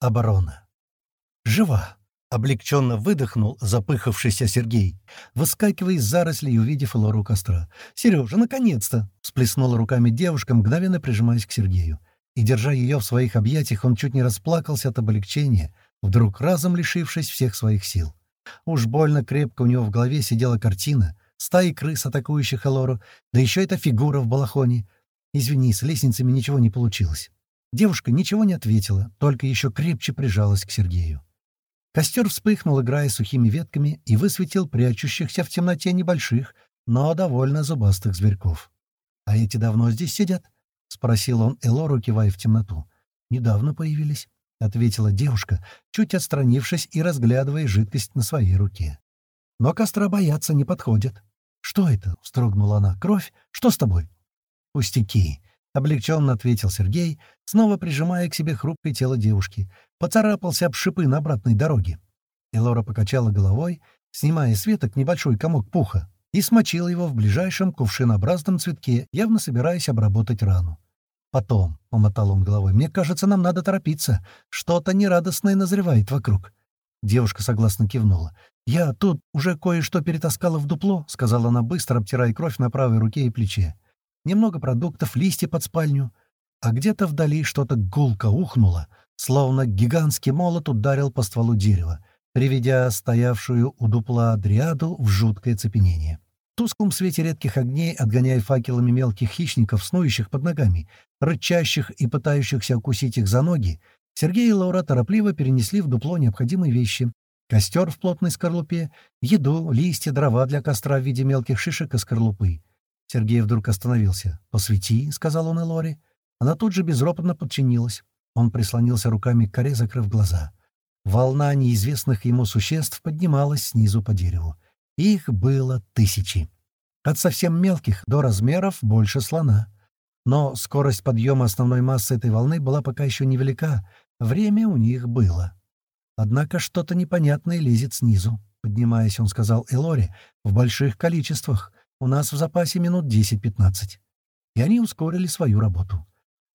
Оборона. Жива. Облегченно выдохнул запыхавшийся Сергей, выскакивая из зарослей и увидев Лору костра. «Сережа, наконец-то!» — сплеснула руками девушка, мгновенно прижимаясь к Сергею. И, держа ее в своих объятиях, он чуть не расплакался от облегчения, вдруг разом лишившись всех своих сил. Уж больно крепко у него в голове сидела картина, стаи крыс, атакующих Элору, да еще эта фигура в балахоне. Извини, с лестницами ничего не получилось. Девушка ничего не ответила, только еще крепче прижалась к Сергею. Костер вспыхнул, играя сухими ветками, и высветил прячущихся в темноте небольших, но довольно зубастых зверьков. «А эти давно здесь сидят?» — спросил он Элору, кивая в темноту. «Недавно появились», — ответила девушка, чуть отстранившись и разглядывая жидкость на своей руке. «Но костра бояться не подходят». «Что это?» — вздрогнула она. «Кровь? Что с тобой?» «Пустяки», — облегченно ответил Сергей, снова прижимая к себе хрупкое тело девушки. Поцарапался об шипы на обратной дороге. Элора покачала головой, снимая с веток небольшой комок пуха, и смочила его в ближайшем кувшинообразном цветке, явно собираясь обработать рану. «Потом», — помотал он головой, — «мне кажется, нам надо торопиться. Что-то нерадостное назревает вокруг». Девушка согласно кивнула. «Я тут уже кое-что перетаскала в дупло», — сказала она быстро, обтирая кровь на правой руке и плече немного продуктов, листья под спальню. А где-то вдали что-то гулко ухнуло, словно гигантский молот ударил по стволу дерева, приведя стоявшую у дупла дриаду в жуткое цепенение. В тусклом свете редких огней, отгоняя факелами мелких хищников, снующих под ногами, рычащих и пытающихся укусить их за ноги, Сергей и Лаура торопливо перенесли в дупло необходимые вещи. Костер в плотной скорлупе, еду, листья, дрова для костра в виде мелких шишек и скорлупы. Сергей вдруг остановился. «Посвети», — сказал он Элоре. Она тут же безропотно подчинилась. Он прислонился руками к коре, закрыв глаза. Волна неизвестных ему существ поднималась снизу по дереву. Их было тысячи. От совсем мелких до размеров больше слона. Но скорость подъема основной массы этой волны была пока еще невелика. Время у них было. Однако что-то непонятное лезет снизу. Поднимаясь, он сказал Элоре, в больших количествах. У нас в запасе минут 10-15. И они ускорили свою работу.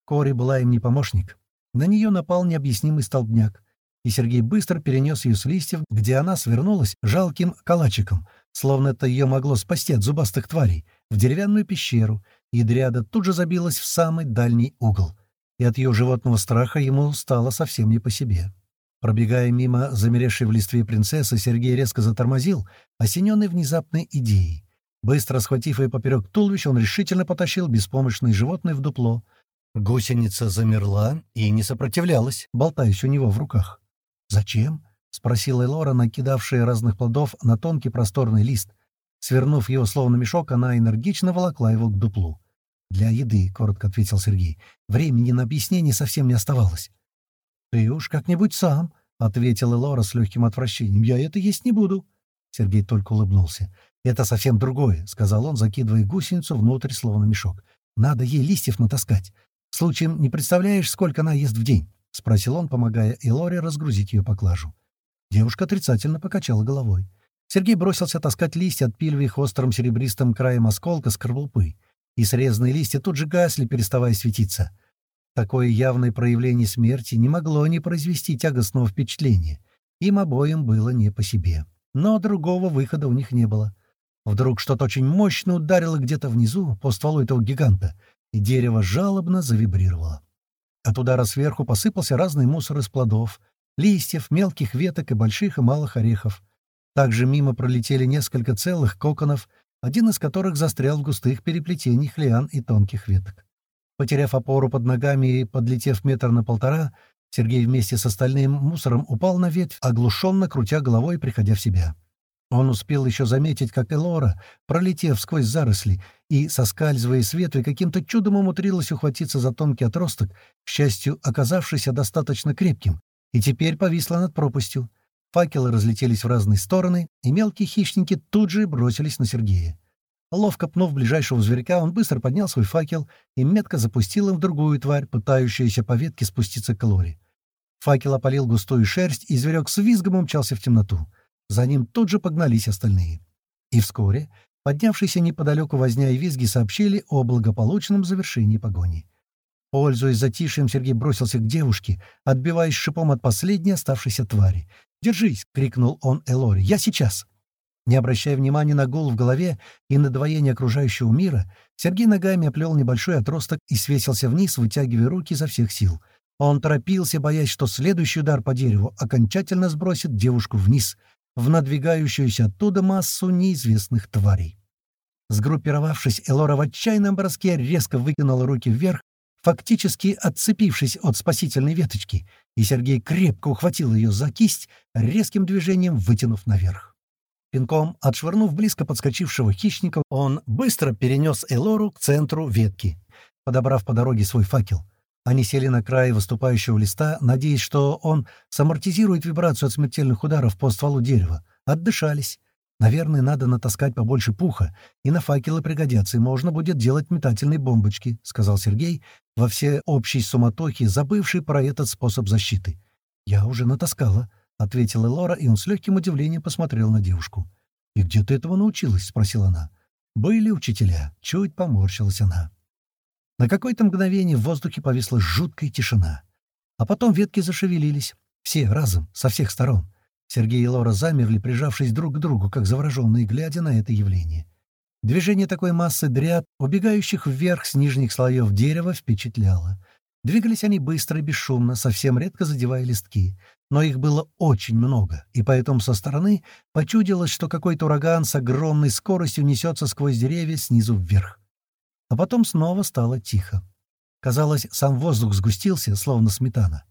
Кори была им не помощник. На нее напал необъяснимый столбняк, и Сергей быстро перенес ее с листьев, где она свернулась жалким калачиком, словно это ее могло спасти от зубастых тварей, в деревянную пещеру, и дряда тут же забилась в самый дальний угол. И от ее животного страха ему стало совсем не по себе. Пробегая мимо замеревшей в листве принцессы, Сергей резко затормозил, осененный внезапной идеей. Быстро схватив ее поперек туловища, он решительно потащил беспомощное животное в дупло. Гусеница замерла и не сопротивлялась, болтаясь у него в руках. «Зачем?» — спросила Элора, накидавшая разных плодов на тонкий просторный лист. Свернув его словно мешок, она энергично волокла его к дуплу. «Для еды», — коротко ответил Сергей. «Времени на объяснение совсем не оставалось». «Ты уж как-нибудь сам», — ответила Элора с легким отвращением. «Я это есть не буду». Сергей только улыбнулся. «Это совсем другое», — сказал он, закидывая гусеницу внутрь, словно мешок. «Надо ей листьев натаскать. Случаем не представляешь, сколько она ест в день?» — спросил он, помогая Элоре разгрузить ее поклажу. Девушка отрицательно покачала головой. Сергей бросился таскать листья, отпиливая их острым серебристым краем осколка скорлупы. И срезанные листья тут же гасли, переставая светиться. Такое явное проявление смерти не могло не произвести тягостного впечатления. Им обоим было не по себе. Но другого выхода у них не было. Вдруг что-то очень мощно ударило где-то внизу, по стволу этого гиганта, и дерево жалобно завибрировало. От удара сверху посыпался разный мусор из плодов, листьев, мелких веток и больших и малых орехов. Также мимо пролетели несколько целых коконов, один из которых застрял в густых переплетениях лиан и тонких веток. Потеряв опору под ногами и подлетев метр на полтора, Сергей вместе с остальным мусором упал на ветвь, оглушенно крутя головой, приходя в себя. Он успел еще заметить, как Элора, пролетев сквозь заросли и, соскальзывая с ветви, каким-то чудом умудрилась ухватиться за тонкий отросток, к счастью, оказавшийся достаточно крепким, и теперь повисла над пропастью. Факелы разлетелись в разные стороны, и мелкие хищники тут же бросились на Сергея. Ловко пнув ближайшего зверька, он быстро поднял свой факел и метко запустил им в другую тварь, пытающуюся по ветке спуститься к Лоре. Факел опалил густую шерсть, и зверек с визгом умчался в темноту. За ним тут же погнались остальные. И вскоре поднявшиеся неподалеку возня и визги сообщили о благополучном завершении погони. Пользуясь затишьем, Сергей бросился к девушке, отбиваясь шипом от последней оставшейся твари. «Держись!» — крикнул он Элори. «Я сейчас!» Не обращая внимания на гул в голове и на двоение окружающего мира, Сергей ногами оплел небольшой отросток и свесился вниз, вытягивая руки изо всех сил. Он торопился, боясь, что следующий удар по дереву окончательно сбросит девушку вниз, в надвигающуюся оттуда массу неизвестных тварей. Сгруппировавшись, Элора в отчаянном броске резко выкинула руки вверх, фактически отцепившись от спасительной веточки, и Сергей крепко ухватил ее за кисть, резким движением вытянув наверх. Пинком отшвырнув близко подскочившего хищника, он быстро перенес Элору к центру ветки, подобрав по дороге свой факел. Они сели на край выступающего листа, надеясь, что он самортизирует вибрацию от смертельных ударов по стволу дерева. Отдышались. Наверное, надо натаскать побольше пуха, и на факелы пригодятся, и можно будет делать метательные бомбочки», — сказал Сергей, во все общей суматохе, забывший про этот способ защиты. «Я уже натаскала», — ответила Лора, и он с легким удивлением посмотрел на девушку. «И где ты этого научилась?» — спросила она. «Были учителя», — чуть поморщилась она. На какое-то мгновение в воздухе повисла жуткая тишина. А потом ветки зашевелились. Все разом, со всех сторон. Сергей и Лора замерли, прижавшись друг к другу, как завороженные, глядя на это явление. Движение такой массы дряд, убегающих вверх с нижних слоев дерева, впечатляло. Двигались они быстро и бесшумно, совсем редко задевая листки. Но их было очень много, и поэтому со стороны почудилось, что какой-то ураган с огромной скоростью несется сквозь деревья снизу вверх. А потом снова стало тихо. Казалось, сам воздух сгустился, словно сметана.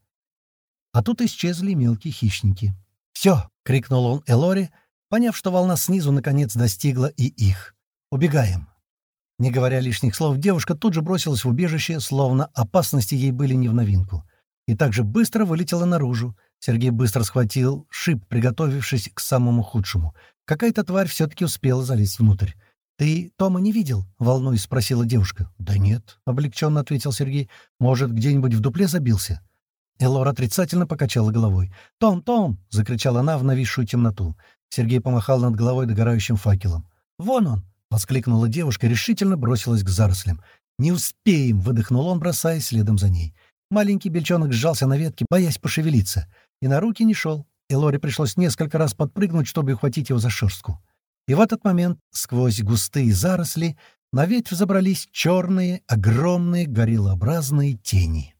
А тут исчезли мелкие хищники. «Все!» — крикнул он Элоре, поняв, что волна снизу наконец достигла и их. «Убегаем!» Не говоря лишних слов, девушка тут же бросилась в убежище, словно опасности ей были не в новинку. И также быстро вылетела наружу. Сергей быстро схватил шип, приготовившись к самому худшему. Какая-то тварь все-таки успела залезть внутрь. «Ты Тома не видел?» — волнуясь спросила девушка. «Да нет», — облегченно ответил Сергей. «Может, где-нибудь в дупле забился?» Элора отрицательно покачала головой. «Том, Том!» — закричала она в нависшую темноту. Сергей помахал над головой догорающим факелом. «Вон он!» — воскликнула девушка и решительно бросилась к зарослям. «Не успеем!» — выдохнул он, бросаясь следом за ней. Маленький бельчонок сжался на ветке, боясь пошевелиться, и на руки не шел. Элоре пришлось несколько раз подпрыгнуть, чтобы ухватить его за шерстку. И в этот момент, сквозь густые заросли, на ветвь забрались черные, огромные, гориллообразные тени.